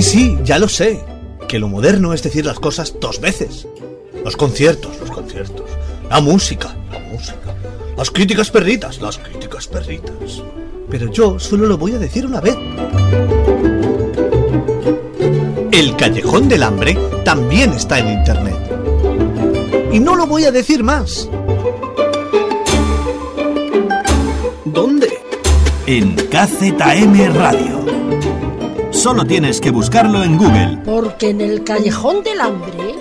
Sí, sí, ya lo sé. Que lo moderno es decir las cosas dos veces. Los conciertos, los conciertos. La música, la música. Las críticas perritas, las críticas perritas. Pero yo solo lo voy a decir una vez. El Callejón del Hambre también está en Internet. Y no lo voy a decir más. ¿Dónde? En KZM Radio. Solo tienes que buscarlo en Google. Porque en el Callejón del Hambre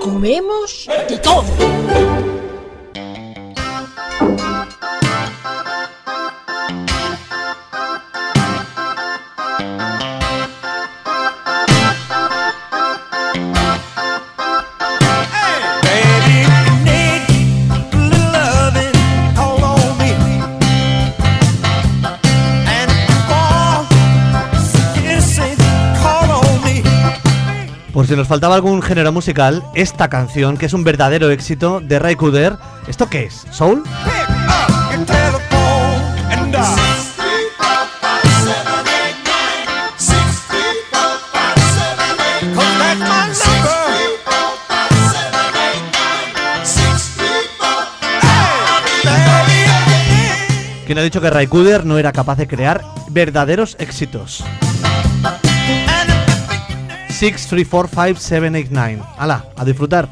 comemos de todo. Por si nos faltaba algún género musical, esta canción, que es un verdadero éxito de Ray Cooder, ¿esto qué es? ¿Soul? ¿Quién ha dicho que Ray Cooder no era capaz de crear verdaderos éxitos? 6, 3, 4, 5, 7, 8, 9. ¡Hala! A disfrutar.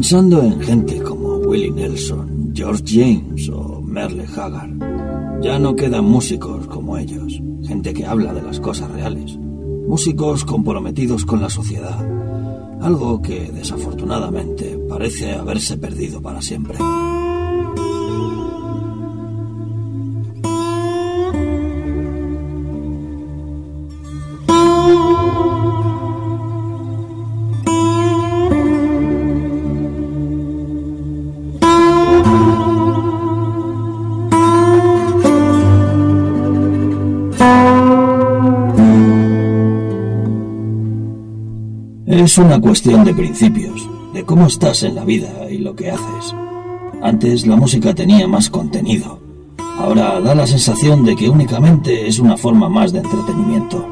Pensando en gente como Willie Nelson, George James o Merle Haggard, ya no quedan músicos como ellos, gente que habla de las cosas reales, músicos comprometidos con la sociedad, algo que desafortunadamente parece haberse perdido para siempre. Es una cuestión de principios, de cómo estás en la vida y lo que haces. Antes la música tenía más contenido. Ahora da la sensación de que únicamente es una forma más de entretenimiento.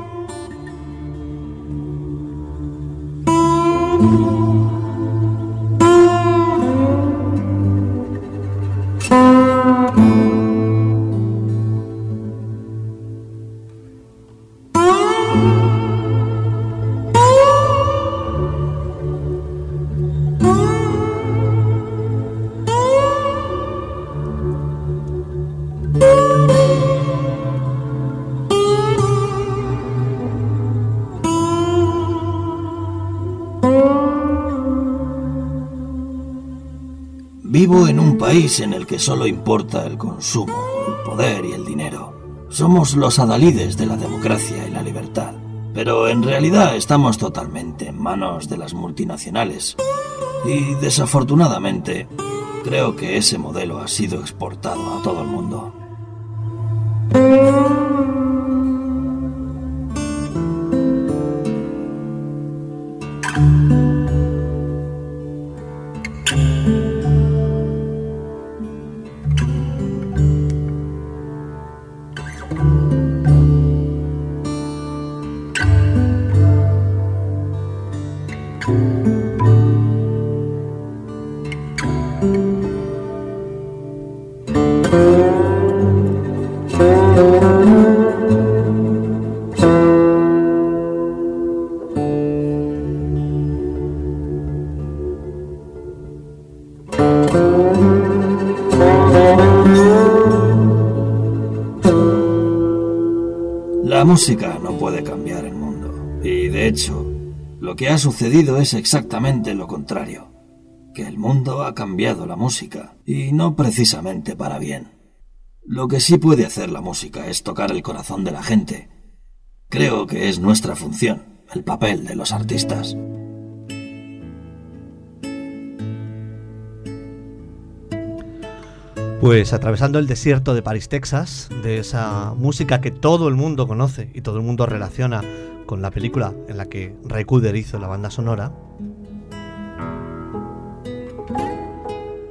En el que solo importa el consumo, el poder y el dinero. Somos los adalides de la democracia y la libertad. Pero en realidad estamos totalmente en manos de las multinacionales. Y desafortunadamente, creo que ese modelo ha sido exportado a todo el mundo. Música no puede cambiar el mundo. Y de hecho, lo que ha sucedido es exactamente lo contrario. Que el mundo ha cambiado la música. Y no precisamente para bien. Lo que sí puede hacer la música es tocar el corazón de la gente. Creo que es nuestra función, el papel de los artistas. Pues atravesando el desierto de París, Texas, de esa música que todo el mundo conoce y todo el mundo relaciona con la película en la que Ray Cooder hizo la banda sonora,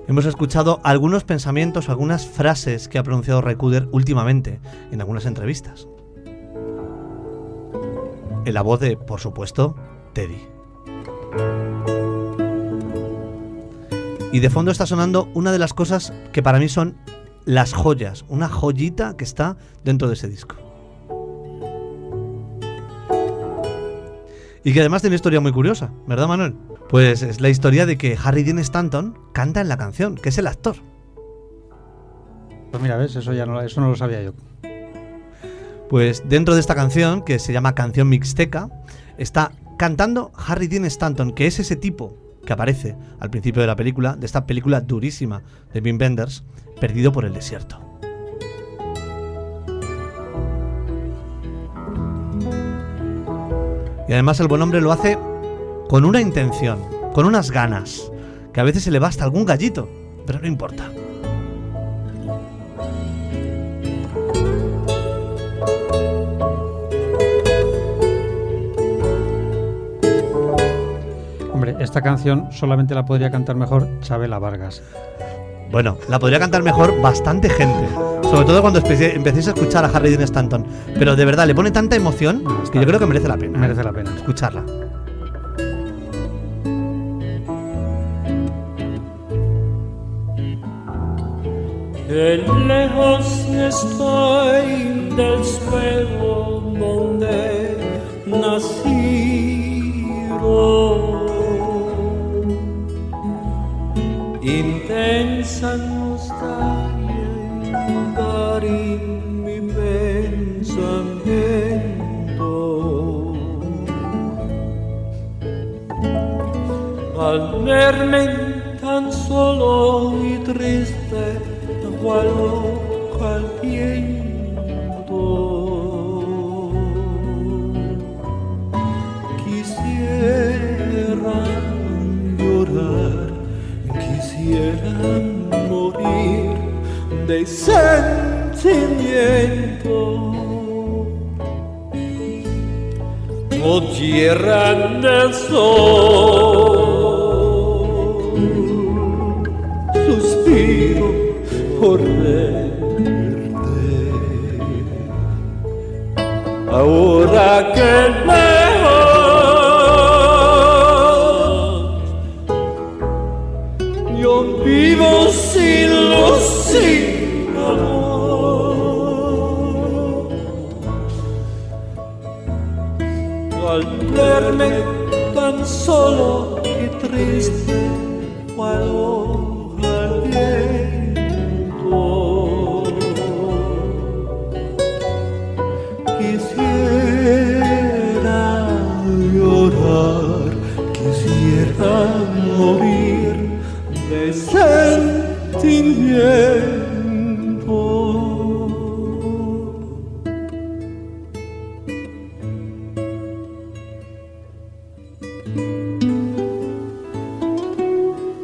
hemos escuchado algunos pensamientos, algunas frases que ha pronunciado Ray Cooder últimamente en algunas entrevistas. En la voz de, por supuesto, Teddy. Y de fondo está sonando una de las cosas que para mí son las joyas, una joyita que está dentro de ese disco. Y que además tiene una historia muy curiosa, ¿verdad Manuel? Pues es la historia de que Harry Dean Stanton canta en la canción, que es el actor. Pues mira, ves, eso ya no, eso no lo sabía yo. Pues dentro de esta canción, que se llama Canción Mixteca, está cantando Harry Dean Stanton, que es ese tipo que aparece al principio de la película, de esta película durísima de Wim Wenders, Perdido por el Desierto. Y además el buen hombre lo hace con una intención, con unas ganas, que a veces se le va hasta algún gallito, pero no importa. Esta canción solamente la podría cantar mejor Chabela Vargas. Bueno, la podría cantar mejor bastante gente. Sobre todo cuando empecéis a escuchar a Harry Dean Stanton. Pero de verdad, le pone tanta emoción que está yo creo que merece la pena. Merece la pena. escucharla. Que lejos estoy del suelo donde nací. intensa nostalgia invarin mi pensamento al verme tan solo y triste igualo cual pie quisiera morir de sentimiento. Oh tierra del sol, suspiro por verte. Ahora que lejos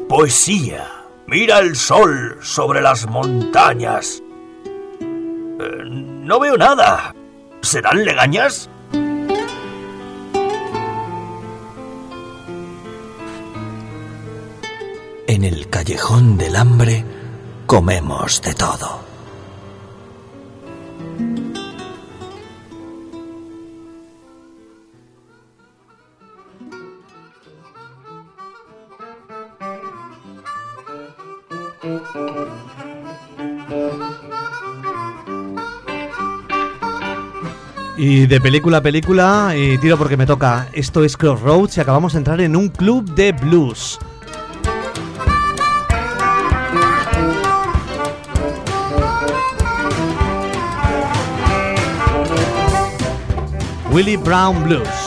Poesía. Mira el sol sobre las montañas. Eh, no veo nada. ¿Serán legañas? Del hambre comemos de todo. Y de película a película, y tiro porque me toca. Esto es Crossroads y acabamos de entrar en un club de blues. Willie Brown Blues.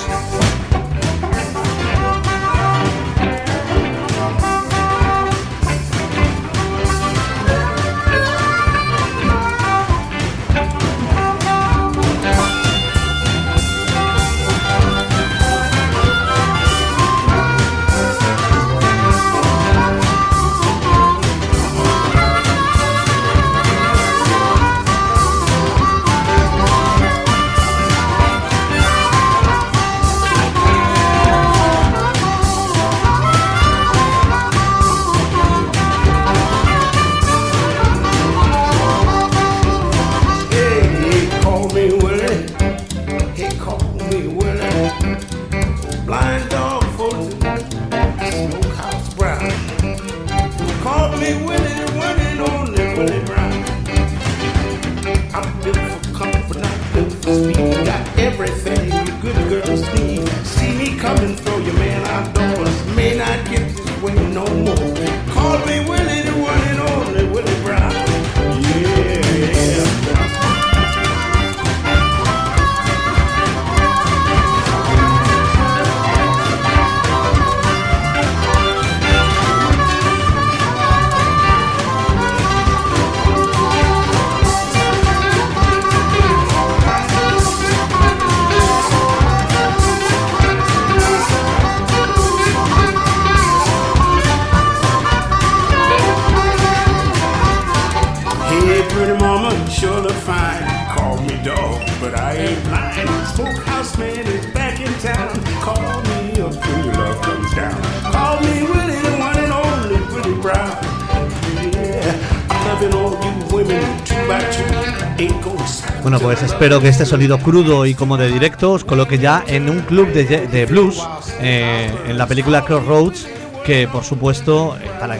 Espero que este sonido crudo y como de directo os coloque ya en un club de, blues eh, en la película Crossroads, que por supuesto, eh, para,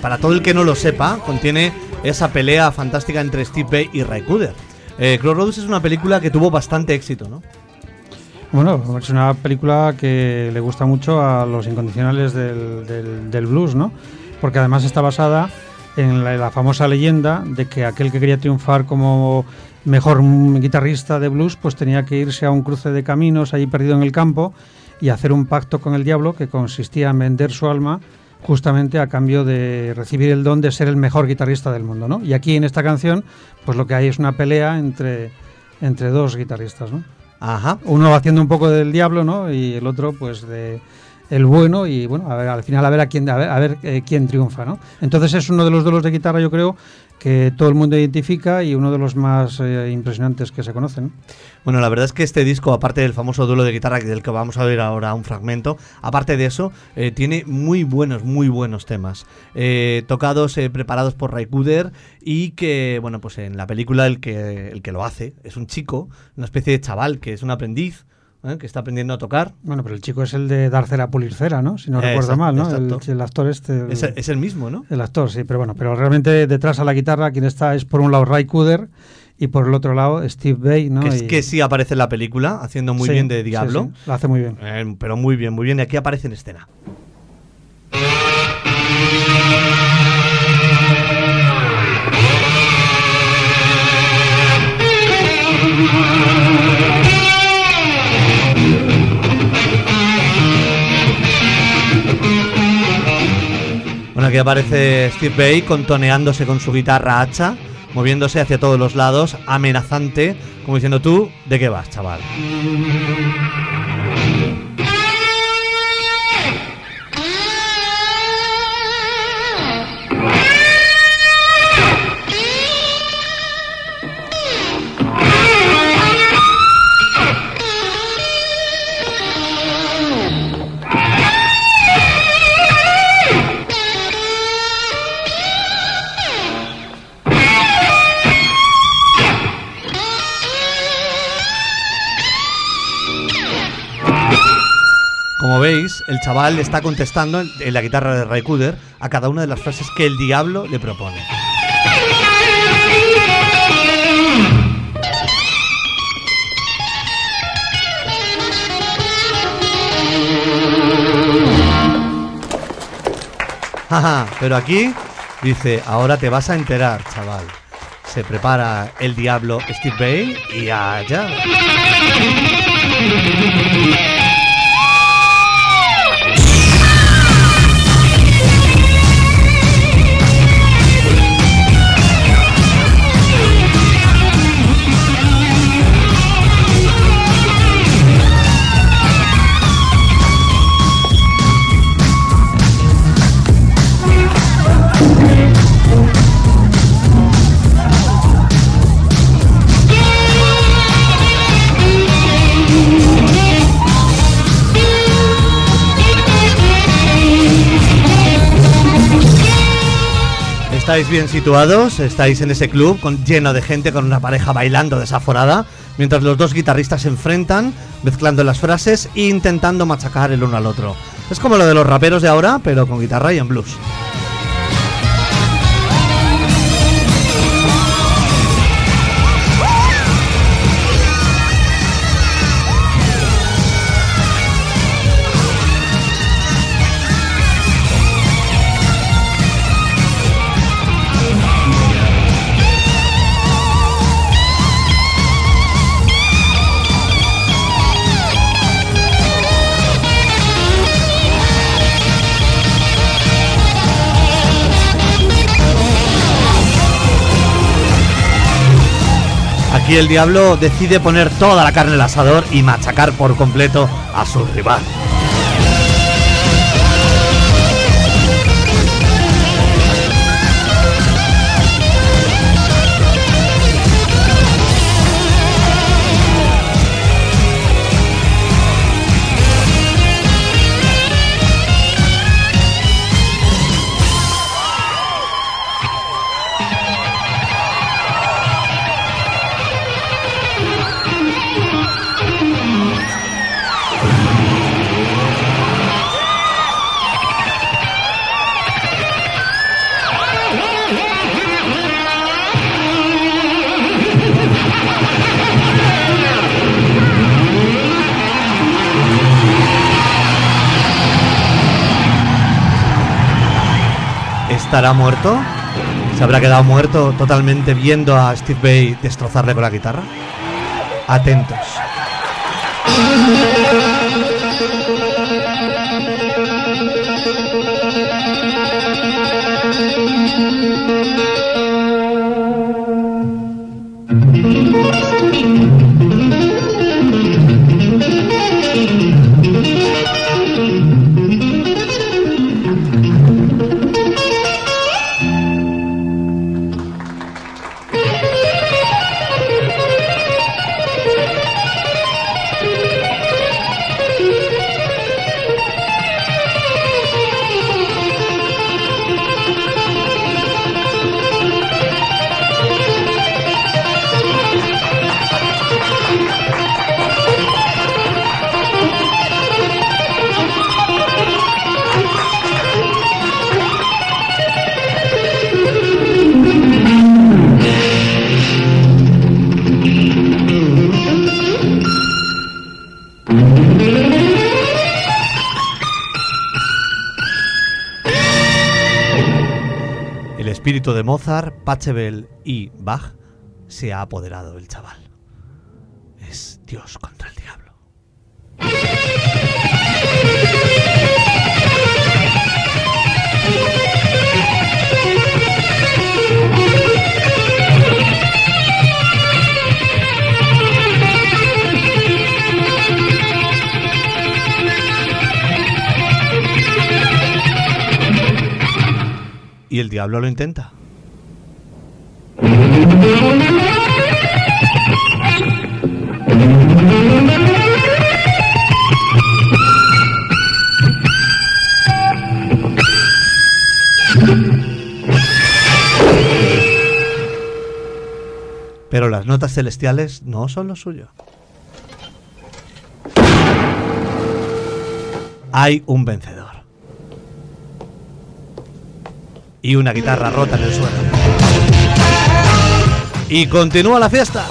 para todo el que no lo sepa, contiene esa pelea fantástica entre Steve Bay y Ray Cooder. Eh, Crossroads es una película que tuvo bastante éxito, ¿no? Bueno, es una película que le gusta mucho a los incondicionales del- del blues, ¿no? Porque además está basada en la, la famosa leyenda de que aquel que quería triunfar como mejor guitarrista de blues, pues tenía que irse a un cruce de caminos ahí perdido en el campo y hacer un pacto con el diablo que consistía en vender su alma justamente a cambio de recibir el don de ser el mejor guitarrista del mundo, ¿no? Y aquí en esta canción, pues lo que hay es una pelea entre, entre dos guitarristas, ¿no? Ajá. Uno haciendo un poco del diablo, ¿no? Y el otro, pues, de el bueno y bueno, a ver, al final a ver a quién a ver, a ver eh, quién triunfa, ¿no? Entonces es uno de los duelos de guitarra, yo creo, que todo el mundo identifica y uno de los más eh, impresionantes que se conocen. Bueno, la verdad es que este disco, aparte del famoso duelo de guitarra del que vamos a oír ahora un fragmento, aparte de eso, eh, tiene muy buenos, muy buenos temas. Eh, tocados, eh, preparados por Ray Cooder y que, bueno, pues en la película el que, el que lo hace es un chico, una especie de chaval que es un aprendiz. ¿Eh? que está aprendiendo a tocar. Bueno, pero el chico es el de dar cera pulir cera, ¿no? Si no Eh, recuerdo exacto, mal, ¿no? El, actor este. el- Es, el- es el mismo, ¿no? El actor, sí, pero bueno, pero realmente detrás a la guitarra quien está es por un lado Ray Cooder y por el otro lado Steve Bay, ¿no? que, es Y- que sí aparece en la película, haciendo muy Sí, bien de sí, Diablo. sí, lo hace muy bien. Eh, pero muy bien, muy bien. Y aquí aparece en escena. Aquí aparece Steve Bay contoneándose con su guitarra hacha, moviéndose hacia todos los lados, amenazante, como diciendo tú, ¿de qué vas, chaval? Como veis, el chaval está contestando en la guitarra de Ray Cooder a cada una de las frases que el diablo le propone. Pero aquí dice, ahora te vas a enterar, chaval. Se prepara el diablo Steve Bay y allá. Estáis bien situados, estáis en ese club con, lleno de gente con una pareja bailando desaforada, mientras los dos guitarristas se enfrentan, mezclando las frases e intentando machacar el uno al otro. Es como lo de los raperos de ahora, pero con guitarra y en blues. Aquí el diablo decide poner toda la carne al asador y machacar por completo a su rival. ¿Estará muerto? ¿Se habrá quedado muerto totalmente viendo a Steve Bay destrozarle con la guitarra? Atentos. Mozart, Pachebel y Bach, se ha apoderado el chaval. Es Dios contra el diablo. Y el diablo lo intenta. Pero las notas celestiales no son lo suyo. Hay un vencedor. Y una guitarra rota en el suelo. Y continúa la fiesta.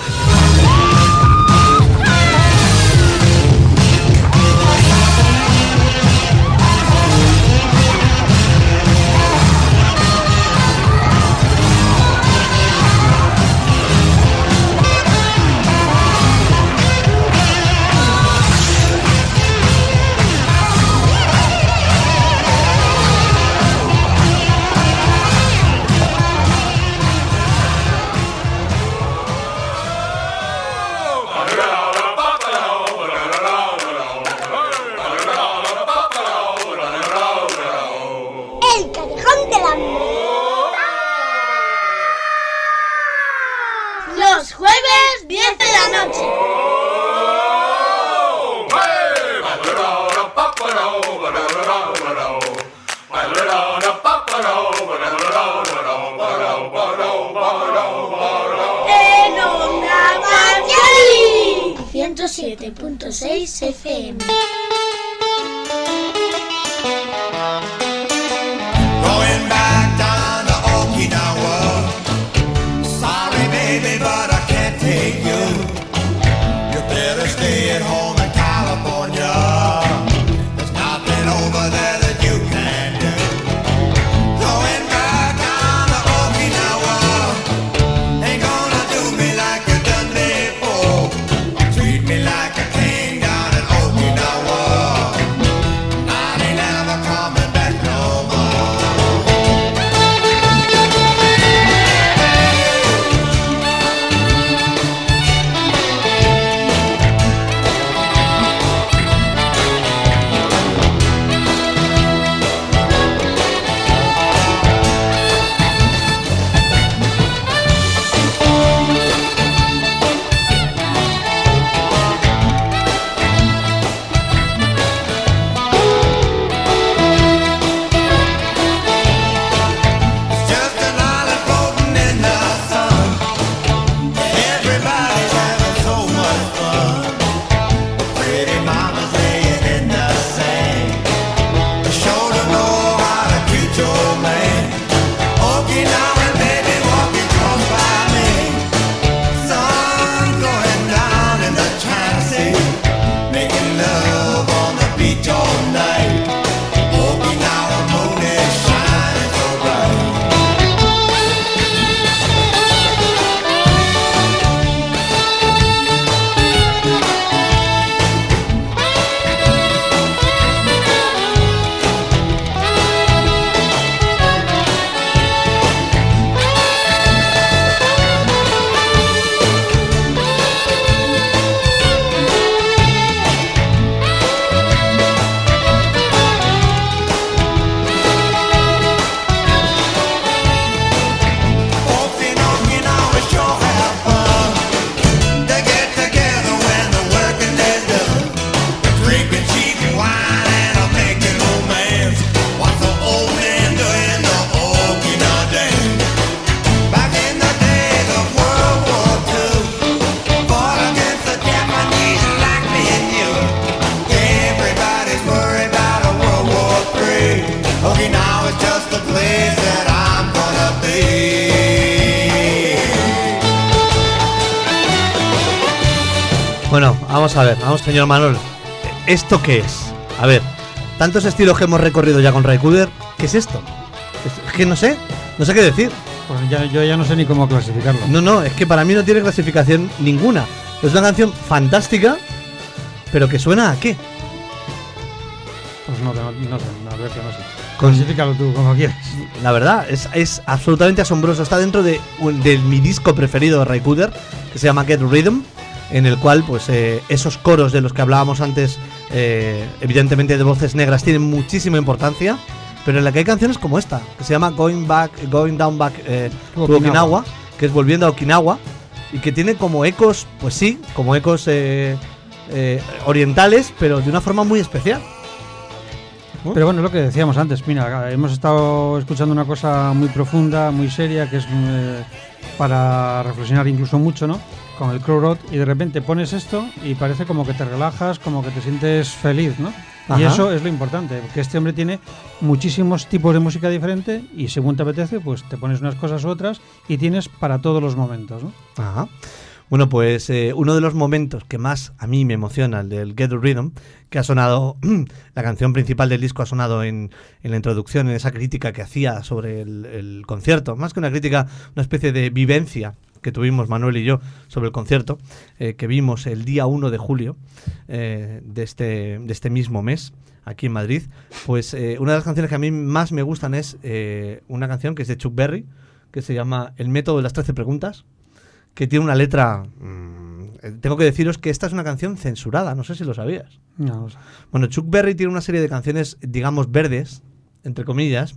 Señor Manol. ¿Esto qué es? A ver, tantos estilos que hemos recorrido ya con Raikuder, ¿qué es esto? Es que no sé, no sé qué decir. Pues ya- yo ya no sé ni cómo clasificarlo. No, no, es que para mí no tiene clasificación ninguna. Es una canción fantástica, pero que suena a qué? Pues no, no, no sé, no sé. Clasifícalo tú como quieras. La verdad, es, es absolutamente asombroso. Está dentro de, de mi disco preferido de Raikuder, que se llama Get Rhythm, en el cual pues eh, esos coros de los que hablábamos antes, eh, evidentemente de voces negras, tienen muchísima importancia. pero en la que hay canciones como esta, que se llama Going Back, Going Down Back eh, to Okinawa. Okinawa, que es volviendo a Okinawa, y que tiene como ecos, pues sí, como ecos eh, orientales, pero de una forma muy especial. Pero bueno, es lo que decíamos antes. Mira, hemos estado escuchando una cosa muy profunda, muy seria, que es para reflexionar incluso mucho, ¿no? Con el Crow Road y de repente pones esto y parece como que te relajas, como que te sientes feliz, ¿no? Y eso es lo importante, que este hombre tiene muchísimos tipos de música diferente y según te apetece, pues te pones unas cosas u otras y tienes para todos los momentos, ¿no? Ajá. Bueno, pues eh, uno de los momentos que más a mí me emociona, el del Get Rhythm, que ha sonado, la canción principal del disco ha sonado en, en la introducción, en esa crítica que hacía sobre el, el concierto, más que una crítica, una especie de vivencia que tuvimos Manuel y yo sobre el concierto, eh, que vimos el día 1 de julio eh, de, este, de este mismo mes, aquí en Madrid, pues eh, una de las canciones que a mí más me gustan es una canción que es de Chuck Berry, que se llama El método de las 13 preguntas que tiene una letra. mm, tengo que deciros que esta es una canción censurada, no sé si lo sabías. No, Bueno, Chuck Berry tiene una serie de canciones, digamos, verdes, entre comillas.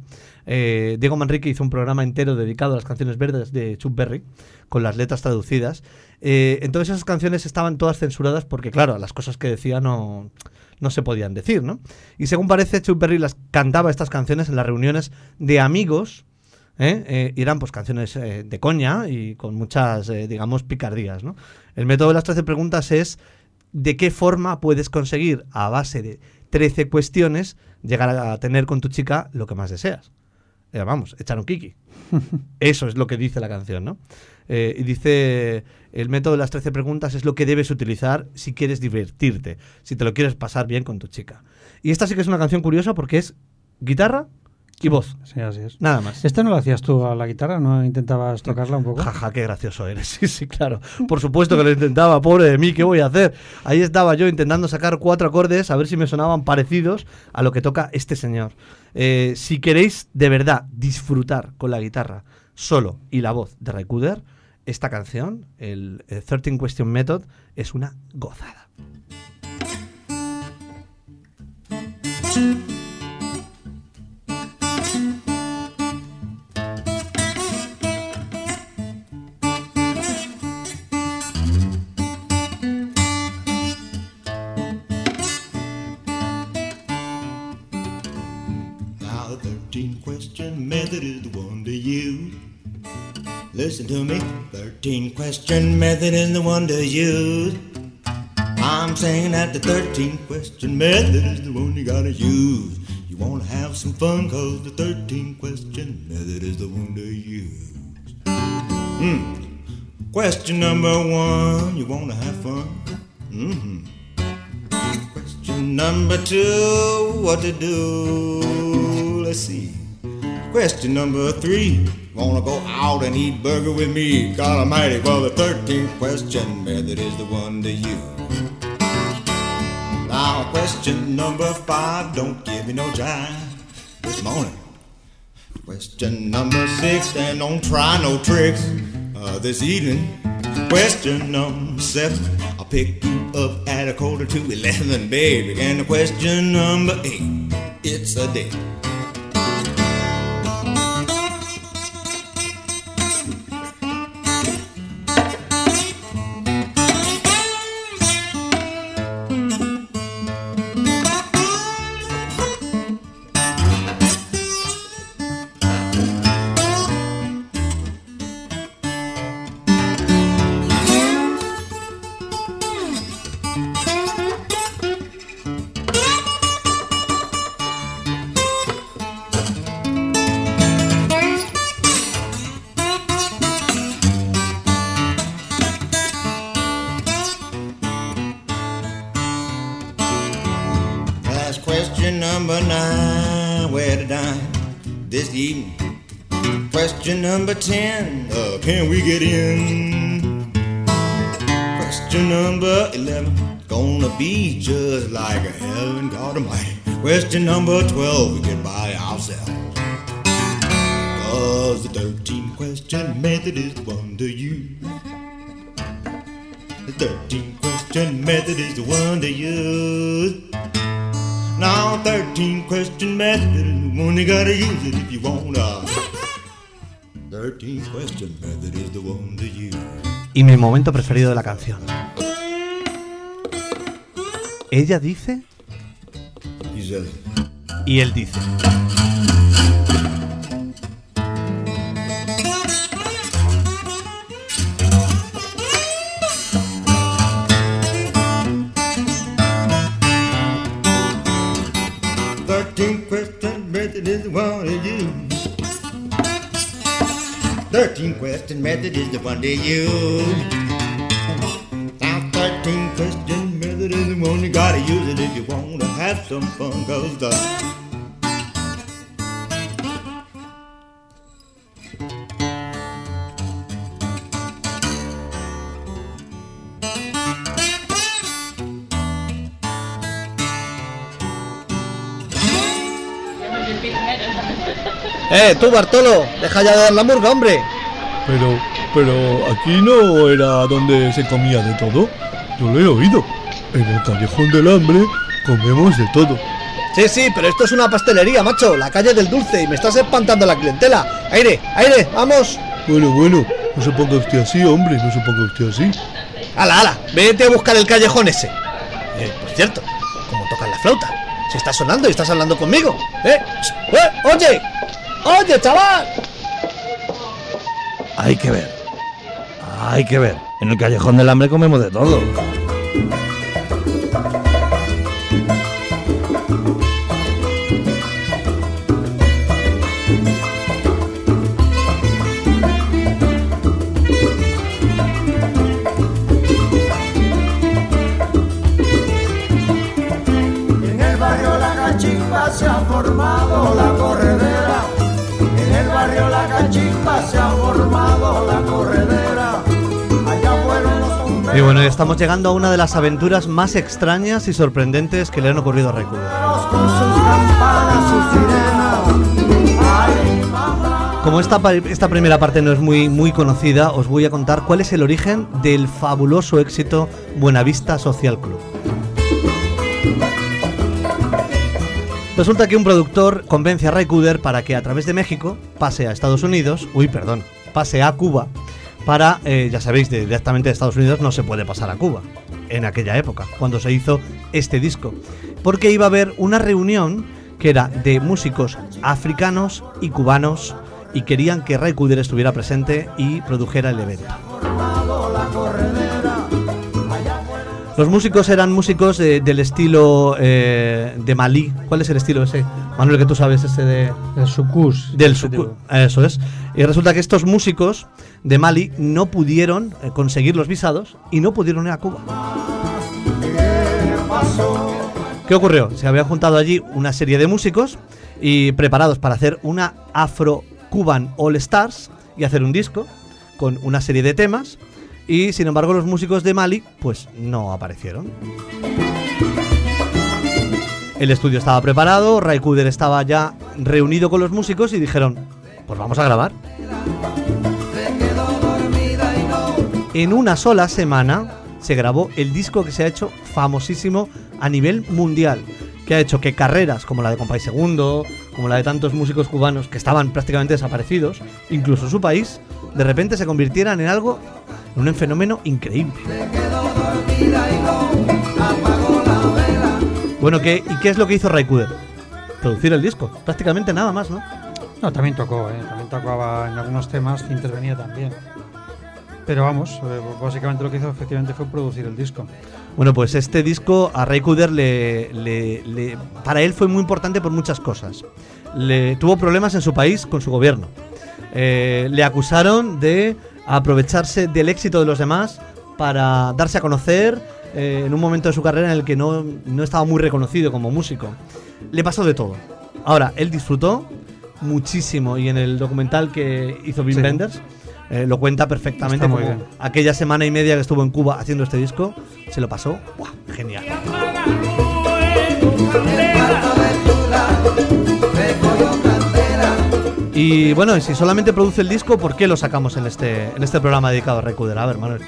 Eh, Diego Manrique hizo un programa entero dedicado a las canciones verdes de Chuck Berry, con las letras traducidas. Eh, entonces esas canciones estaban todas censuradas porque, claro, las cosas que decía no, se podían decir, ¿no? Y según parece, Chuck Berry las cantaba estas canciones en las reuniones de amigos ¿eh? Eh, eran pues canciones de coña y con muchas, digamos, picardías. El método de las 13 preguntas es de qué forma puedes conseguir, a base de 13 cuestiones, llegar a tener con tu chica lo que más deseas. Eh, vamos, echar un kiki. Eso es lo que dice la canción, ¿no? Eh, y dice, el método de las 13 preguntas es lo que debes utilizar si quieres divertirte, si te lo quieres pasar bien con tu chica. Y esta sí que es una canción curiosa porque es guitarra y voz. sí, así es. Nada más. ¿Esta no lo hacías tú a la guitarra? ¿No intentabas tocarla un poco? Jaja, qué gracioso eres. Sí, sí, claro. Por supuesto que lo intentaba, pobre de mí, ¿qué voy a hacer? Ahí estaba yo intentando sacar cuatro acordes a ver si me sonaban parecidos a lo que toca este señor. Eh, si queréis de verdad disfrutar con la guitarra solo y la voz de Raikuder, esta canción, el eh, 13 Question Method, es una gozada. To me. 13 question method is the one to use. I'm saying that the 13 question method is the one you gotta use. You wanna have some fun cause the 13 question method is the one to use. Hmm. Question number one, you wanna have fun? Mm-hmm. Question number two, what to do? Let's see. Question number three, wanna go out and eat burger with me? God Almighty, well the 13th question method is the one to you. Now question number five, don't give me no jive this morning. Question number six, and don't try no tricks uh, this evening. Question number seven, I'll pick you up at a quarter to eleven, baby. And question number eight, it's a date. Ten. Uh, can we get in? Question number eleven. Gonna be just like a heaven, God Almighty. Question number twelve. We get by ourselves. Cause the 13 question method is the one to use. The 13 question method is the one to use. Now 13 question method, the one you gotta use it if you wanna. Y mi momento preferido de la canción. Ella dice. Y él dice. Thirteen questions, but it is one of you. 13 question method is the one they use. Now 13 question method is the one you gotta use it if you wanna have some fun. Cause the ¡Eh, tú, Bartolo! ¡Deja ya de dar la murga, hombre! Pero, pero aquí no era donde se comía de todo. Yo lo he oído. En el callejón del hambre comemos de todo. Sí, sí, pero esto es una pastelería, macho. La calle del dulce y me estás espantando la clientela. ¡Aire, aire! ¡Vamos! Bueno, bueno, no se ponga usted así, hombre, no se ponga usted así. ¡Hala, hala! Vete a buscar el callejón ese. Eh, por cierto, ¿cómo tocan la flauta? Si está sonando y estás hablando conmigo. ¿Eh? ¡Eh! ¡Oye! ¡Oye, chaval! Hay que ver. Hay que ver. En el callejón del hambre comemos de todo. Y bueno, estamos llegando a una de las aventuras más extrañas y sorprendentes que le han ocurrido a mamá. Como esta, esta primera parte no es muy, muy conocida, os voy a contar cuál es el origen del fabuloso éxito Buenavista Social Club. Resulta que un productor convence a Ray Cooder para que a través de México pase a Estados Unidos, uy, perdón, pase a Cuba, para, eh, ya sabéis, de- directamente de Estados Unidos no se puede pasar a Cuba, en aquella época, cuando se hizo este disco, porque iba a haber una reunión que era de músicos africanos y cubanos y querían que Ray Cooder estuviera presente y produjera el evento. Los músicos eran músicos de- del estilo eh, de Malí. ¿Cuál es el estilo ese? Manuel, que tú sabes, ese de... El sucus. Del sucus. Eso es. Y resulta que estos músicos de Mali no pudieron eh, conseguir los visados y no pudieron ir a Cuba. ¿Qué ocurrió? Se habían juntado allí una serie de músicos y preparados para hacer una Afro-Cuban All Stars y hacer un disco con una serie de temas y sin embargo los músicos de Mali pues no aparecieron. El estudio estaba preparado, Ray Cooder estaba ya reunido con los músicos y dijeron, pues vamos a grabar. En una sola semana se grabó el disco que se ha hecho famosísimo a nivel mundial, que ha hecho que carreras como la de Compay Segundo, como la de tantos músicos cubanos que estaban prácticamente desaparecidos, incluso su país, de repente se convirtieran en algo, en un fenómeno increíble. Bueno, ¿qué, ¿y qué es lo que hizo Ray Cooder? Producir el disco, prácticamente nada más, ¿no? No, también tocó, ¿eh? también tocaba en algunos temas, intervenía también. Pero vamos, eh, básicamente lo que hizo efectivamente fue producir el disco. Bueno, pues este disco a Ray Cooder le, le- le- para él fue muy importante por muchas cosas. Le, tuvo problemas en su país con su gobierno. Eh, le acusaron de aprovecharse del éxito de los demás para darse a conocer eh, en un momento de su carrera en el que no, no estaba muy reconocido como músico. Le pasó de todo. Ahora, él disfrutó muchísimo y en el documental que hizo Bill Sí. Benders eh, lo cuenta perfectamente Está muy como bien. aquella semana y media que estuvo en Cuba haciendo este disco, se lo pasó ¡buah! genial. Y bueno, y si solamente produce el disco, ¿por qué lo sacamos en este, en este programa dedicado a Cooder? A ver, Manuel,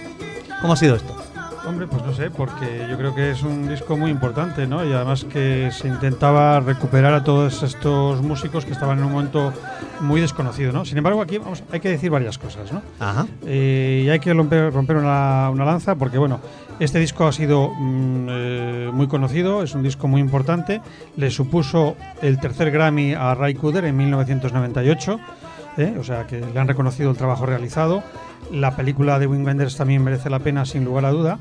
¿cómo ha sido esto? Hombre, pues no sé, porque yo creo que es un disco muy importante, ¿no? Y además que se intentaba recuperar a todos estos músicos que estaban en un momento muy desconocido, ¿no? Sin embargo, aquí vamos, hay que decir varias cosas, ¿no? Ajá. Eh, y hay que romper, romper una, una lanza porque, bueno, este disco ha sido mm, eh, muy conocido, es un disco muy importante. Le supuso el tercer Grammy a Ray Cooder en 1998, ¿eh? o sea que le han reconocido el trabajo realizado. La película de Wim Wenders también merece la pena, sin lugar a duda.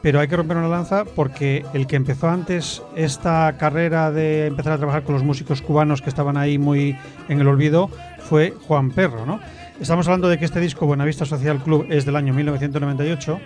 Pero hay que romper una lanza porque el que empezó antes esta carrera de empezar a trabajar con los músicos cubanos que estaban ahí muy en el olvido fue Juan Perro, ¿no? Estamos hablando de que este disco Buenavista Social Club es del año 1998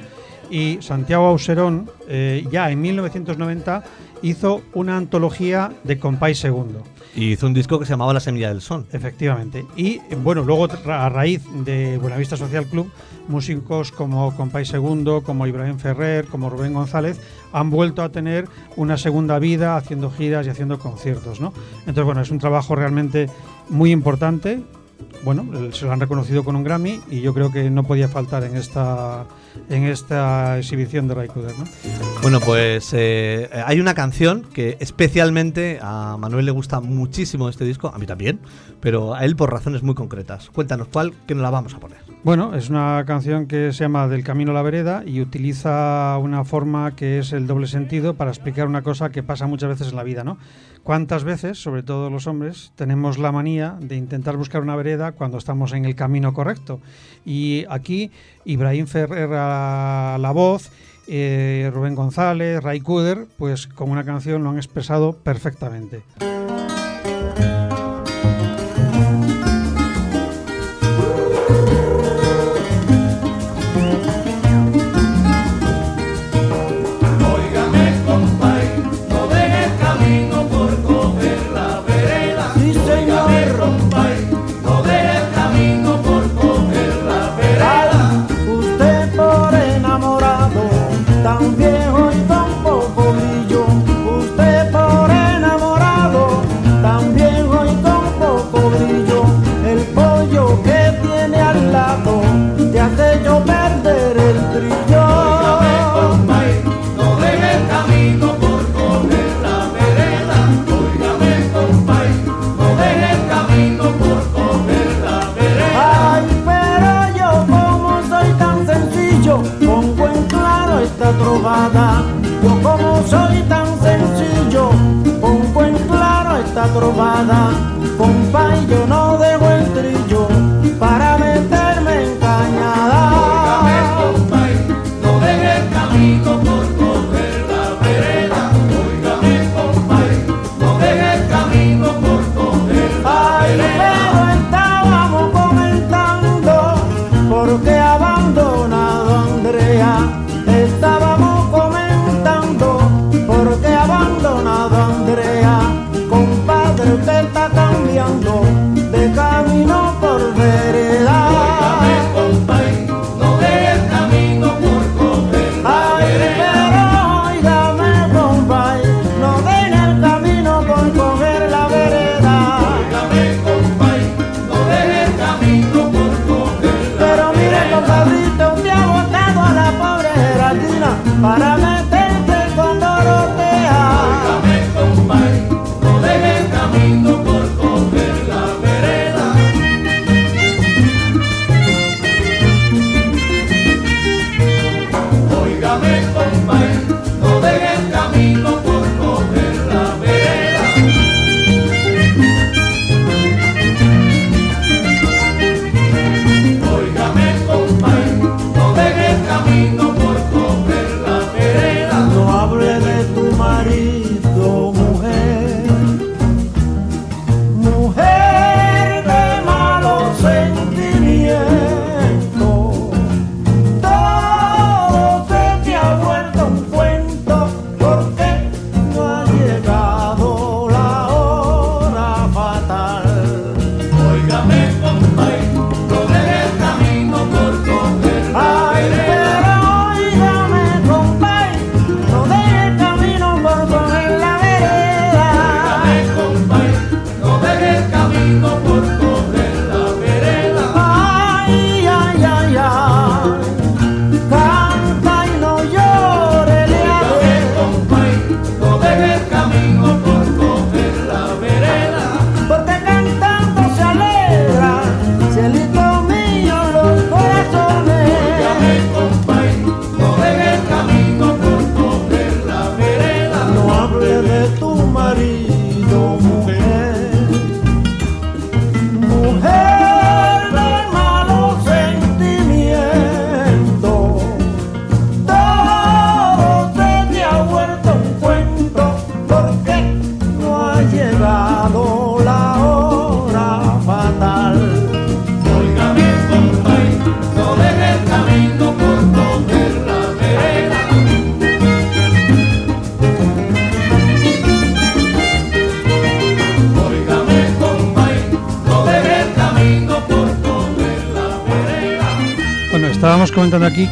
y Santiago Auserón eh, ya en 1990 hizo una antología de Compay Segundo. Y hizo un disco que se llamaba La Semilla del Son. Efectivamente. Y bueno, luego a raíz de Buenavista Social Club, músicos como Compay Segundo, como Ibrahim Ferrer, como Rubén González, han vuelto a tener una segunda vida haciendo giras y haciendo conciertos, ¿no? Entonces, bueno, es un trabajo realmente muy importante. Bueno, se lo han reconocido con un Grammy y yo creo que no podía faltar en esta en esta exhibición de Ray Cooder, ¿no? Bueno, pues eh, hay una canción que especialmente a Manuel le gusta muchísimo este disco, a mí también, pero a él por razones muy concretas. Cuéntanos cuál, que nos la vamos a poner. Bueno, es una canción que se llama Del camino a la vereda y utiliza una forma que es el doble sentido para explicar una cosa que pasa muchas veces en la vida, ¿no? ¿Cuántas veces, sobre todo los hombres, tenemos la manía de intentar buscar una vereda cuando estamos en el camino correcto? Y aquí Ibrahim Ferrer a la voz, eh, Rubén González, Ray Cooder, pues con una canción lo han expresado perfectamente. Esta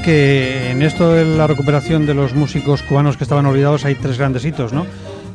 que en esto de la recuperación de los músicos cubanos que estaban olvidados hay tres grandes hitos, ¿no?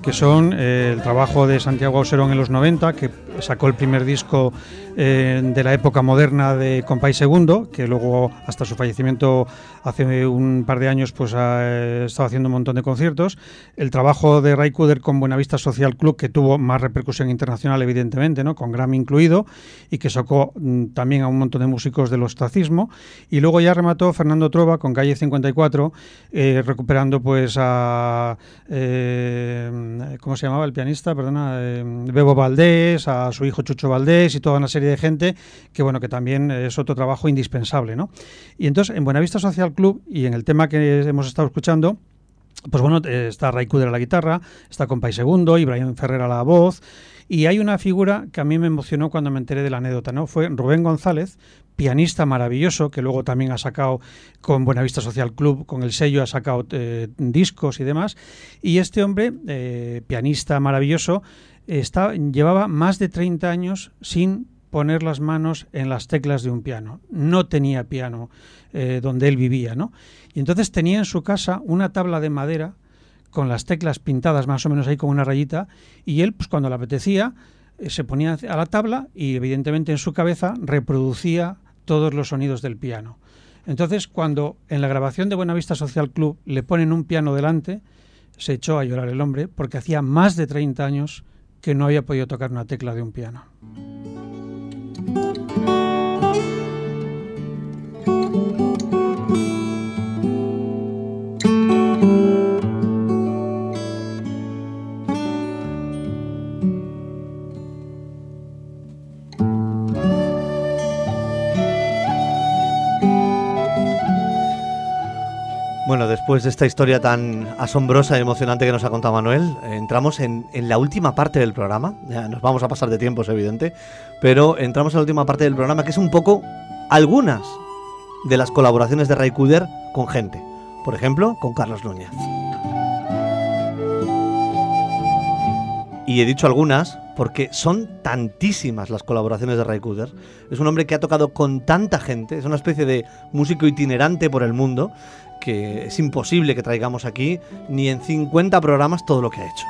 que son eh, el trabajo de Santiago Auserón en los 90, que sacó el primer disco eh, de la época moderna de Compay Segundo, que luego hasta su fallecimiento hace un par de años pues ha estado haciendo un montón de conciertos. El trabajo de Ray Kuder con Buenavista Social Club, que tuvo más repercusión internacional evidentemente, ¿no? con Grammy incluido, y que sacó mm, también a un montón de músicos del ostracismo. Y luego ya remató Fernando Trova con Calle 54, eh, recuperando pues a... ¿Cómo se llamaba el pianista? Perdona, Bebo Valdés, a su hijo Chucho Valdés y toda una serie de gente que bueno que también es otro trabajo indispensable, ¿no? Y entonces en Buenavista Social Club y en el tema que hemos estado escuchando pues bueno, eh, está Ray Kuder a la guitarra, está Compay Segundo, Ibrahim Ferrer a la voz, y hay una figura que a mí me emocionó cuando me enteré de la anécdota, ¿no? Fue Rubén González, pianista maravilloso, que luego también ha sacado con Buenavista Social Club, con el sello, ha sacado eh, discos y demás. Y este hombre, eh, pianista maravilloso, llevaba más de 30 años sin poner las manos en las teclas de un piano. No tenía piano eh, donde él vivía, ¿no? Y entonces tenía en su casa una tabla de madera con las teclas pintadas más o menos ahí con una rayita y él, pues cuando le apetecía, eh, se ponía a la tabla y evidentemente en su cabeza reproducía todos los sonidos del piano. Entonces, cuando en la grabación de Buenavista Social Club le ponen un piano delante, se echó a llorar el hombre porque hacía más de 30 años que no había podido tocar una tecla de un piano. Bueno, después de esta historia tan asombrosa y emocionante que nos ha contado Manuel, entramos en, la última parte del programa. Ya nos vamos a pasar de tiempo, es evidente, pero entramos en la última parte del programa, que es un poco algunas de las colaboraciones de Ray Kuder con gente. Por ejemplo, con Carlos Núñez. Y he dicho algunas porque son tantísimas las colaboraciones de Ray Kuder. Es un hombre que ha tocado con tanta gente, es una especie de músico itinerante por el mundo que es imposible que traigamos aquí ni en 50 programas todo lo que ha hecho.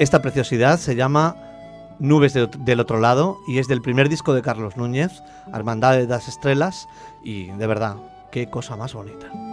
Esta preciosidad se llama Nubes del otro lado y es del primer disco de Carlos Núñez, Hermandad de las Estrellas, y de verdad, qué cosa más bonita.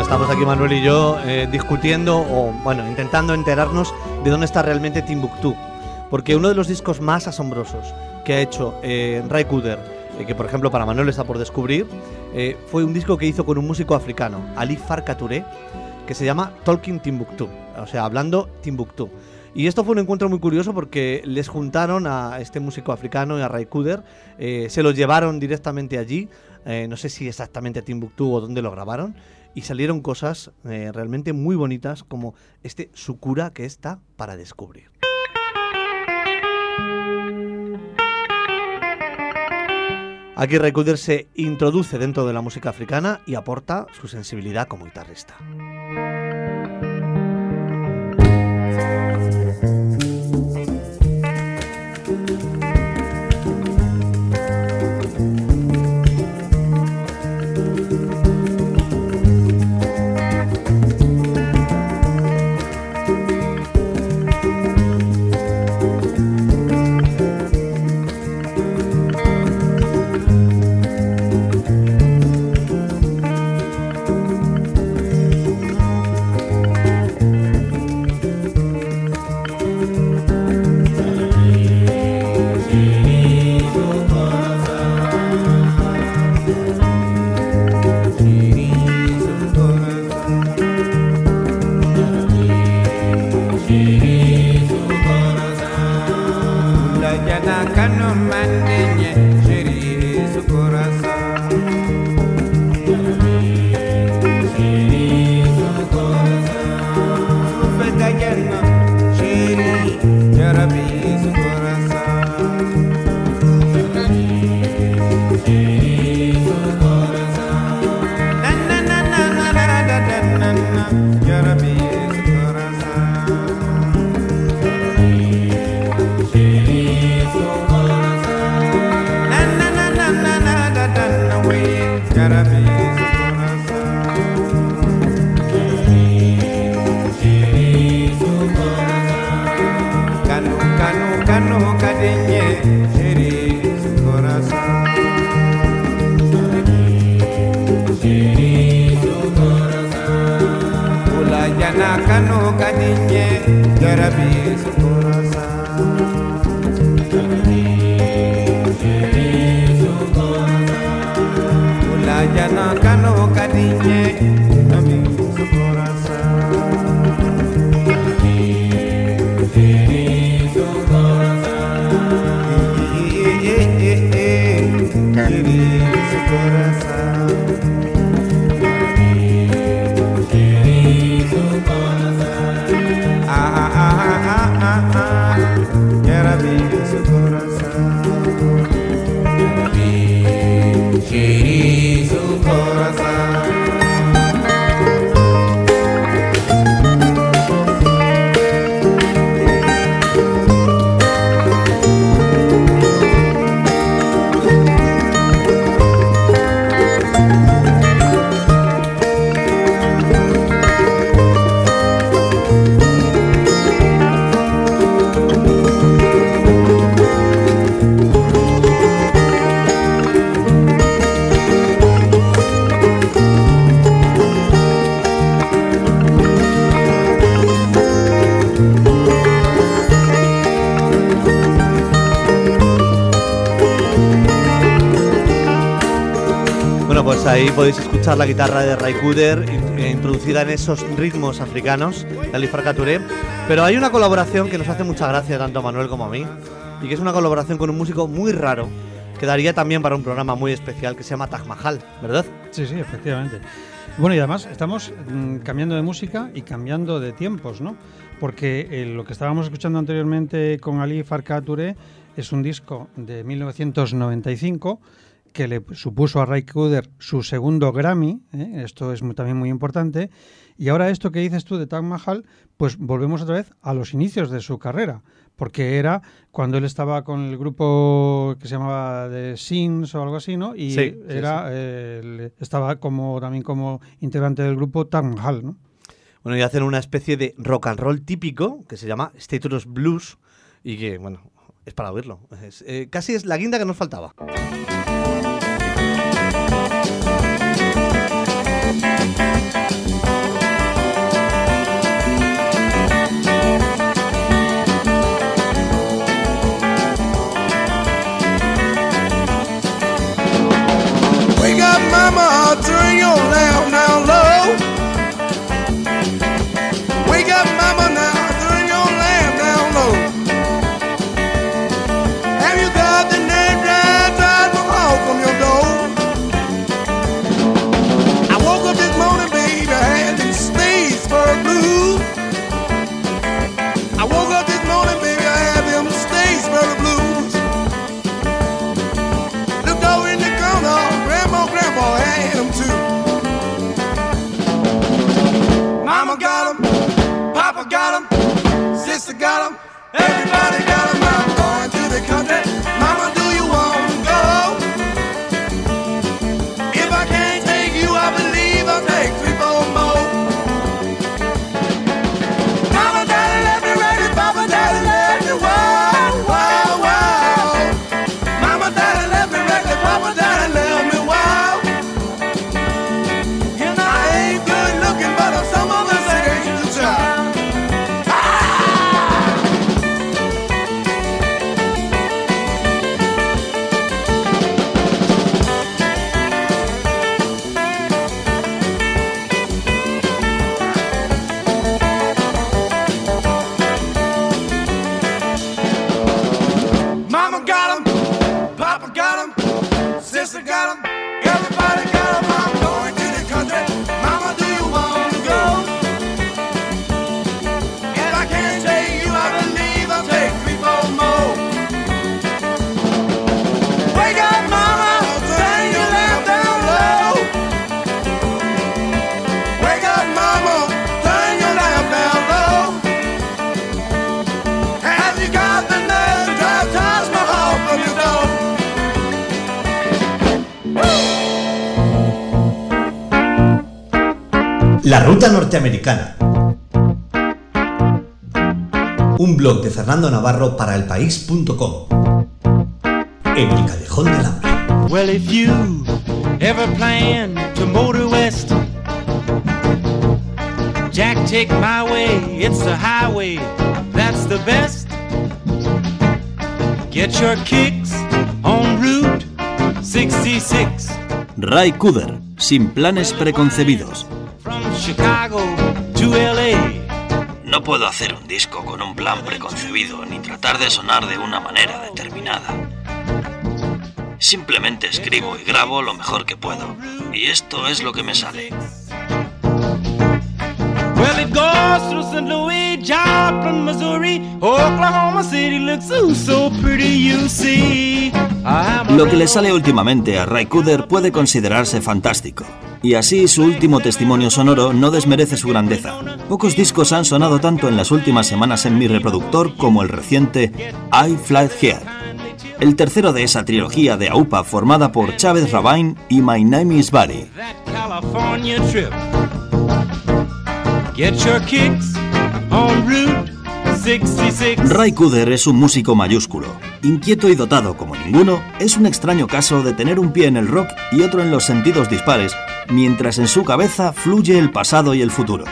Estamos aquí Manuel y yo eh, discutiendo o, bueno, intentando enterarnos de dónde está realmente Timbuktu. Porque uno de los discos más asombrosos que ha hecho eh, Ray Cooder, eh, que por ejemplo para Manuel está por descubrir, eh, fue un disco que hizo con un músico africano, Ali Farka que se llama Talking Timbuktu, o sea, hablando Timbuktu. Y esto fue un encuentro muy curioso porque les juntaron a este músico africano y a Ray Cooder, eh, se los llevaron directamente allí, eh, no sé si exactamente a Timbuktu o dónde lo grabaron, y salieron cosas eh, realmente muy bonitas como este Sukura que está para descubrir. Aquí Cooder se introduce dentro de la música africana y aporta su sensibilidad como guitarrista. Escuchar la guitarra de Ray in- eh, introducida en esos ritmos africanos de Ali Farka Touré. Pero hay una colaboración que nos hace mucha gracia tanto a Manuel como a mí y que es una colaboración con un músico muy raro que daría también para un programa muy especial que se llama Taj Mahal, ¿verdad? Sí, sí, efectivamente. Bueno, y además estamos mm, cambiando de música y cambiando de tiempos, ¿no? Porque eh, lo que estábamos escuchando anteriormente con Ali Farka Touré es un disco de 1995 que le supuso a Ray Cooder su segundo Grammy, ¿eh? esto es muy- también muy importante, y ahora esto que dices tú de Taj Mahal, pues volvemos otra vez a los inicios de su carrera, porque era cuando él estaba con el grupo que se llamaba The Sins o algo así, ¿no? Y Sí, sí, era eh, estaba como también como integrante del grupo Taj Mahal, ¿no? Bueno, y hacen una especie de rock and roll típico que se llama Status Blues y que, bueno, es para oírlo. Es, eh, casi es la guinda que nos faltaba. Mama. got them. Everybody got them. Ruta Norteamericana. Un blog de Fernando Navarro para elpaís.com. En el callejón del hambre. Well, if you ever plan to motor west, Jack, take my way, it's the highway, that's the best. Get your kicks on Route 66 Ray Cooder, sin planes preconcebidos. Puedo hacer un disco con un plan preconcebido ni tratar de sonar de una manera determinada. Simplemente escribo y grabo lo mejor que puedo. Y esto es lo que me sale. Well, it goes through St. Louis, Joplin, Missouri, Oklahoma City looks ooh, so pretty, you see. I am a Lo que le sale últimamente a Ray Cooder puede considerarse fantástico. Y así su último testimonio sonoro no desmerece su grandeza. Pocos discos han sonado tanto en las últimas semanas en mi reproductor como el reciente I Fly Here. El tercero de esa trilogía de AUPA formada por Chávez Rabine y My Name is Barry. California trip. Get your kicks on Route 66. Ray Cooder es un músico mayúsculo. Inquieto y dotado como ninguno, es un extraño caso de tener un pie en el rock y otro en los sentidos dispares, mientras en su cabeza fluye el pasado y el futuro.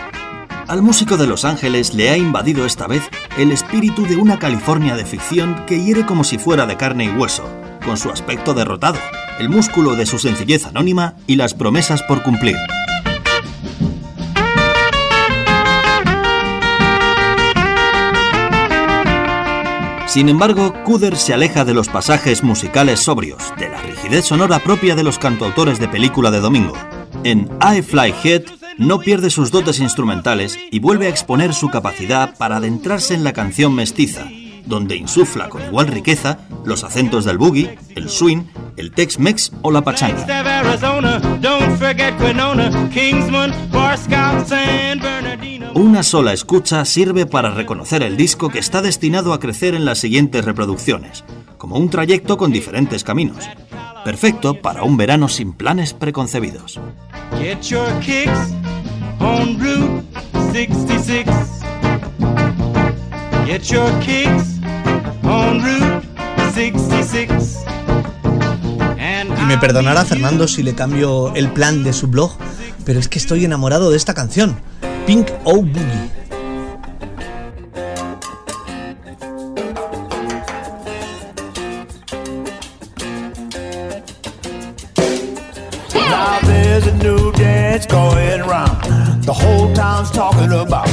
Al músico de Los Ángeles le ha invadido esta vez el espíritu de una California de ficción que hiere como si fuera de carne y hueso, con su aspecto derrotado, el músculo de su sencillez anónima y las promesas por cumplir. Sin embargo, Cooder se aleja de los pasajes musicales sobrios, de la rigidez sonora propia de los cantautores de película de domingo. En I Fly Head no pierde sus dotes instrumentales y vuelve a exponer su capacidad para adentrarse en la canción mestiza, donde insufla con igual riqueza los acentos del boogie, el swing, el Tex-Mex o la pachanga. Una sola escucha sirve para reconocer el disco que está destinado a crecer en las siguientes reproducciones, como un trayecto con diferentes caminos. Perfecto para un verano sin planes preconcebidos. Get your kicks on Route 66. Get your kicks on Route 66. And Y me perdonará Fernando si le cambio el plan de su blog, pero es que estoy enamorado de esta canción, Pink O Boogie. Dance going round. The whole town's talking about.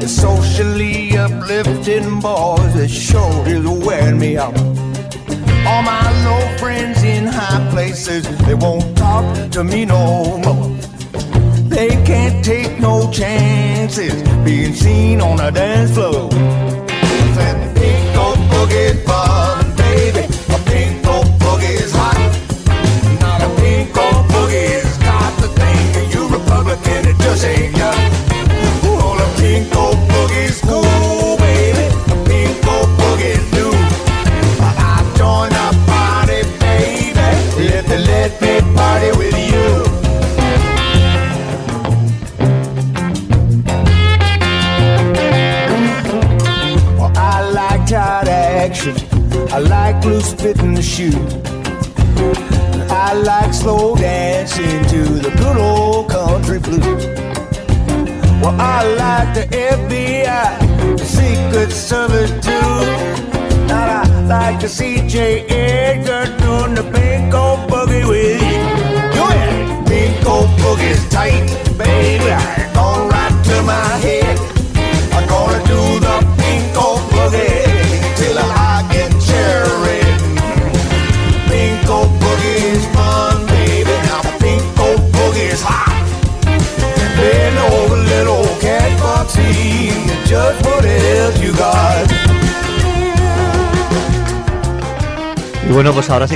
The socially uplifting boys that sure is wearing me out. All my low friends in high places, they won't talk to me no more. They can't take no chances being seen on a dance floor.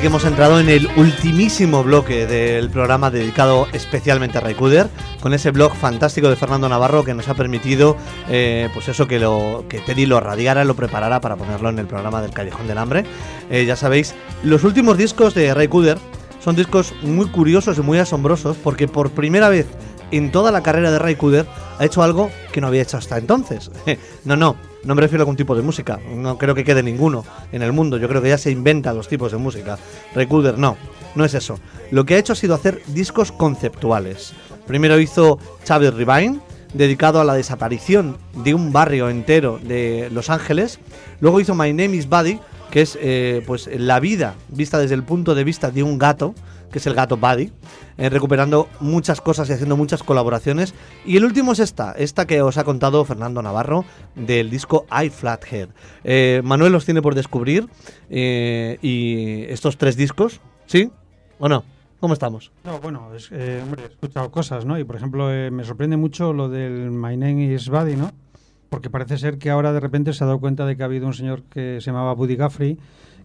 Que hemos entrado en el ultimísimo bloque del programa dedicado especialmente a Raikuder, con ese blog fantástico de Fernando Navarro que nos ha permitido, eh, pues eso, que, lo, que Teddy lo radiara, lo preparara para ponerlo en el programa del Callejón del Hambre. Eh, ya sabéis, los últimos discos de Raikuder son discos muy curiosos y muy asombrosos porque por primera vez en toda la carrera de Raikuder ha hecho algo que no había hecho hasta entonces. no, no, no me refiero a algún tipo de música. No creo que quede ninguno en el mundo. Yo creo que ya se inventan los tipos de música. Raikuder no, no es eso. Lo que ha hecho ha sido hacer discos conceptuales. Primero hizo Chávez Rivine, dedicado a la desaparición de un barrio entero de Los Ángeles. Luego hizo My Name is Buddy, que es eh, pues la vida vista desde el punto de vista de un gato, que es el gato Buddy, eh, recuperando muchas cosas y haciendo muchas colaboraciones. Y el último es esta, esta que os ha contado Fernando Navarro del disco I Flathead. Eh, Manuel los tiene por descubrir eh, y estos tres discos, ¿sí o no? ¿Cómo estamos? No, bueno, es, hombre, he escuchado cosas, ¿no? Y por ejemplo, me sorprende mucho lo del My Name is Buddy, ¿no? Porque parece ser que ahora de repente se ha dado cuenta de que ha habido un señor que se llamaba Buddy Guthrie,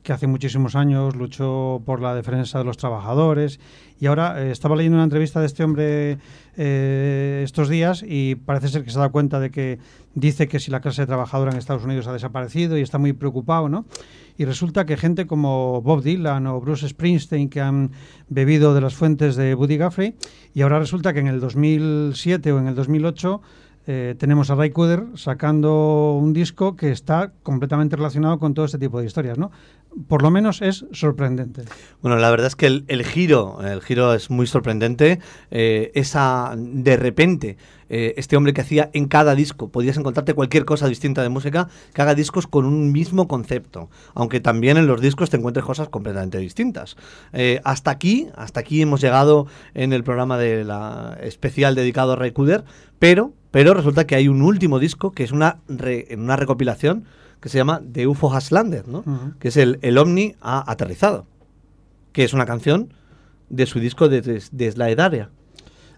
que hace muchísimos años luchó por la defensa de los trabajadores. Y ahora eh, estaba leyendo una entrevista de este hombre eh, estos días y parece ser que se ha dado cuenta de que dice que si la clase trabajadora en Estados Unidos ha desaparecido y está muy preocupado, ¿no? Y resulta que gente como Bob Dylan o Bruce Springsteen que han bebido de las fuentes de Buddy Guthrie y ahora resulta que en el 2007 o en el 2008 eh, tenemos a Ray Cooder sacando un disco que está completamente relacionado con todo este tipo de historias, ¿no? Por lo menos es sorprendente. Bueno, la verdad es que el, giro, el giro es muy sorprendente. Eh, esa, de repente, eh, este hombre que hacía en cada disco, podías encontrarte cualquier cosa distinta de música, que haga discos con un mismo concepto, aunque también en los discos te encuentres cosas completamente distintas. Eh, hasta aquí, hasta aquí hemos llegado en el programa de la especial dedicado a Ray Cooder, pero, pero resulta que hay un último disco que es una, re- una recopilación que se llama The UFO Has Landed, ¿no? Que es el, el OVNI ha aterrizado, que es una canción de su disco de, de, de.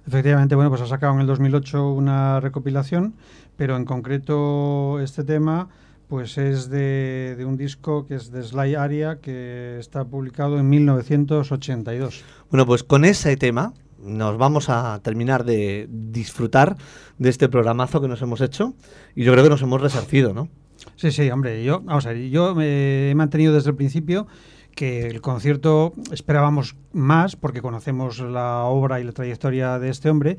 Efectivamente, bueno, pues ha sacado en el 2008 una recopilación, pero en concreto este tema pues es de, de un disco que es de Sly Aria que está publicado en 1982. Bueno, pues con ese tema nos vamos a terminar de disfrutar de este programazo que nos hemos hecho y yo creo que nos hemos resarcido, ¿no? Sí, sí, hombre, yo, vamos a ver, yo me he mantenido desde el principio que el concierto esperábamos más porque conocemos la obra y la trayectoria de este hombre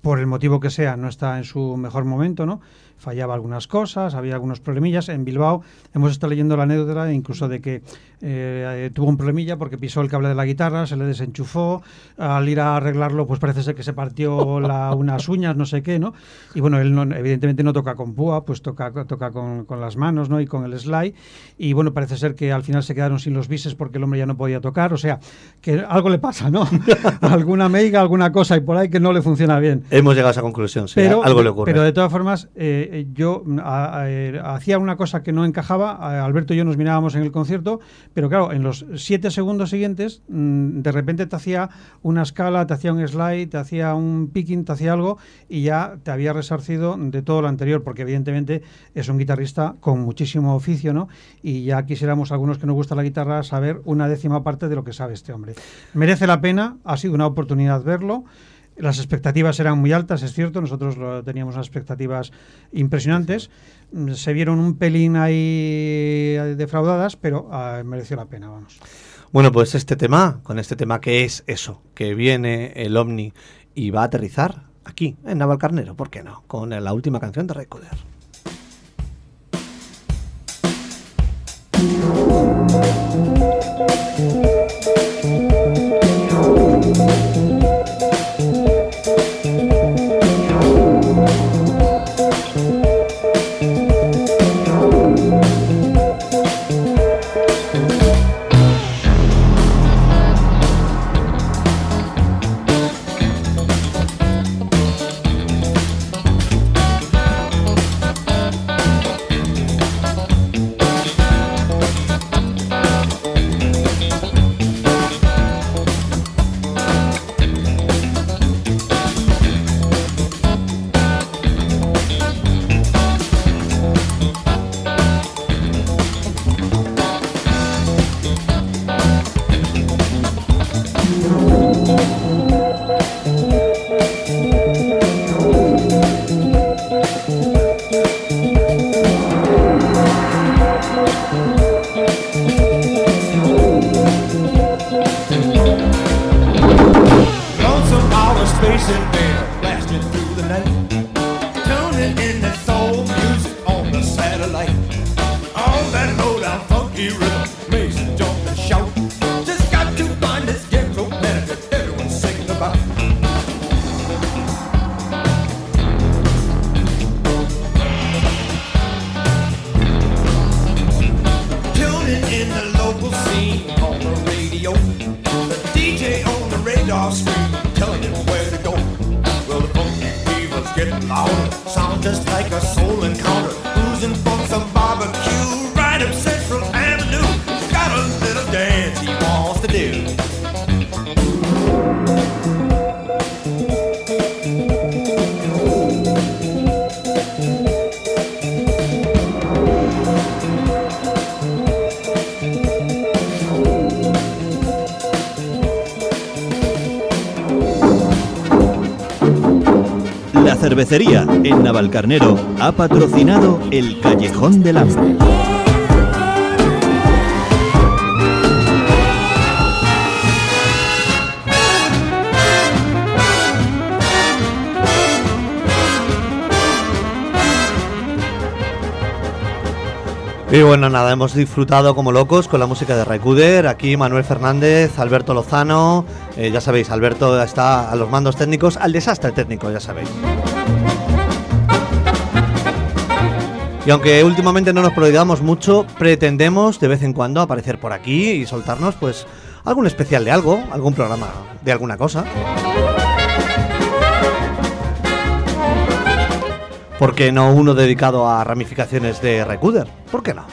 por el motivo que sea, no está en su mejor momento, ¿no? Fallaba algunas cosas, había algunos problemillas. En Bilbao hemos estado leyendo la anécdota incluso de que eh, tuvo un problemilla porque pisó el cable de la guitarra, se le desenchufó, al ir a arreglarlo pues parece ser que se partió la- unas uñas, no sé qué, ¿no? Y bueno, él no- evidentemente no toca con púa, pues toca, toca con, con las manos, ¿no? Y con el slide. Y bueno, parece ser que al final se quedaron sin los bises porque el hombre ya no podía tocar, o sea, que algo le pasa, ¿no? alguna meiga, alguna cosa y por ahí que no le funciona bien. Hemos llegado a esa conclusión, sí, Pero, algo le ocurre. pero de todas formas, eh, eh, yo mm, eh, hacía una cosa que no encajaba. Alberto y yo nos mirábamos en el concierto, pero claro, en los siete segundos siguientes, mm, de repente te hacía una escala, te hacía un slide, te hacía un picking, te hacía algo y ya te había resarcido de todo lo anterior, porque evidentemente es un guitarrista con muchísimo oficio, ¿no? Y ya quisiéramos algunos que nos gusta la guitarra saber una décima parte de lo que sabe este hombre. Merece la pena, ha sido una oportunidad verlo. Las expectativas eran muy altas, es cierto, nosotros teníamos unas expectativas impresionantes. Se vieron un pelín ahí defraudadas, pero ah, mereció la pena, vamos. Bueno, pues este tema, con este tema que es eso, que viene el OVNI y va a aterrizar aquí, en Navalcarnero, ¿por qué no? Con la última canción de Recoder. Cervecería en Navalcarnero ha patrocinado el Callejón del Hambre. Y bueno, nada, hemos disfrutado como locos con la música de Raikuder. Aquí Manuel Fernández, Alberto Lozano. eh, ya sabéis, Alberto está a los mandos técnicos, al desastre técnico, ya sabéis. Y aunque últimamente no nos prodigamos mucho, pretendemos de vez en cuando aparecer por aquí y soltarnos, pues, algún especial de algo, algún programa de alguna cosa. ¿Por qué no uno dedicado a ramificaciones de Recuder? ¿Por qué no?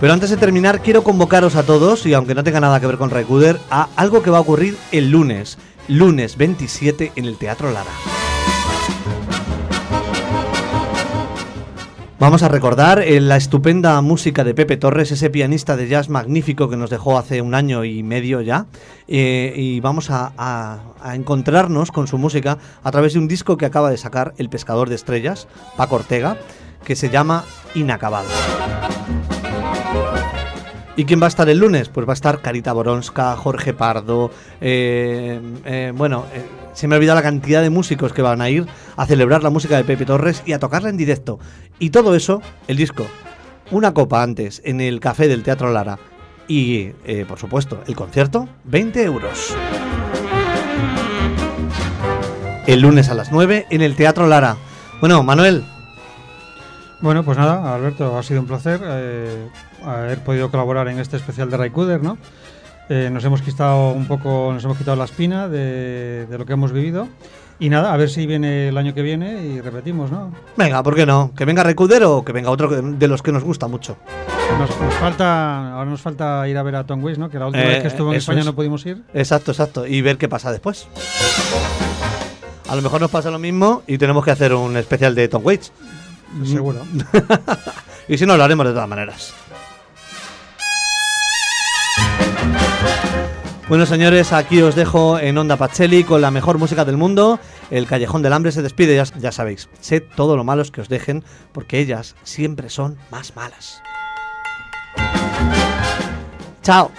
Pero antes de terminar, quiero convocaros a todos, y aunque no tenga nada que ver con Recuder, a algo que va a ocurrir el lunes, lunes 27 en el Teatro Lara. Vamos a recordar eh, la estupenda música de Pepe Torres, ese pianista de jazz magnífico que nos dejó hace un año y medio ya. eh, y vamos a, a- a encontrarnos con su música a través de un disco que acaba de sacar El Pescador de Estrellas, Paco Ortega, que se llama Inacabado. ¿Y quién va a estar el lunes? Pues va a estar Carita Boronska, Jorge Pardo, eh, eh, bueno, eh, se me ha olvidado la cantidad de músicos que van a ir a celebrar la música de Pepe Torres y a tocarla en directo. Y todo eso, el disco, una copa antes en el café del Teatro Lara y, eh, por supuesto, el concierto, 20 euros. El lunes a las 9 en el Teatro Lara. Bueno, Manuel, Bueno, pues nada, Alberto, ha sido un placer eh, haber podido colaborar en este especial de Raikuder, ¿no? Eh, nos hemos quitado un poco, nos hemos quitado la espina de, de lo que hemos vivido. Y nada, a ver si viene el año que viene y repetimos, ¿no? venga, ¿por qué no? Que venga Recuder o que venga otro de los que nos gusta mucho. Nos, nos falta, ahora nos falta ir a ver a Tom Waits, ¿no? Que la última Eh, vez que estuvo en España es. no pudimos ir. Exacto, exacto. Y ver qué pasa después. A lo mejor nos pasa lo mismo y tenemos que hacer un especial de Tom Waits. Seguro. y si no, lo haremos de todas maneras. Bueno, señores, aquí os dejo en Onda Pacheli con la mejor música del mundo. El Callejón del Hambre se despide, ya, ya sabéis. Sé todo lo malos que os dejen, porque ellas siempre son más malas. Chao.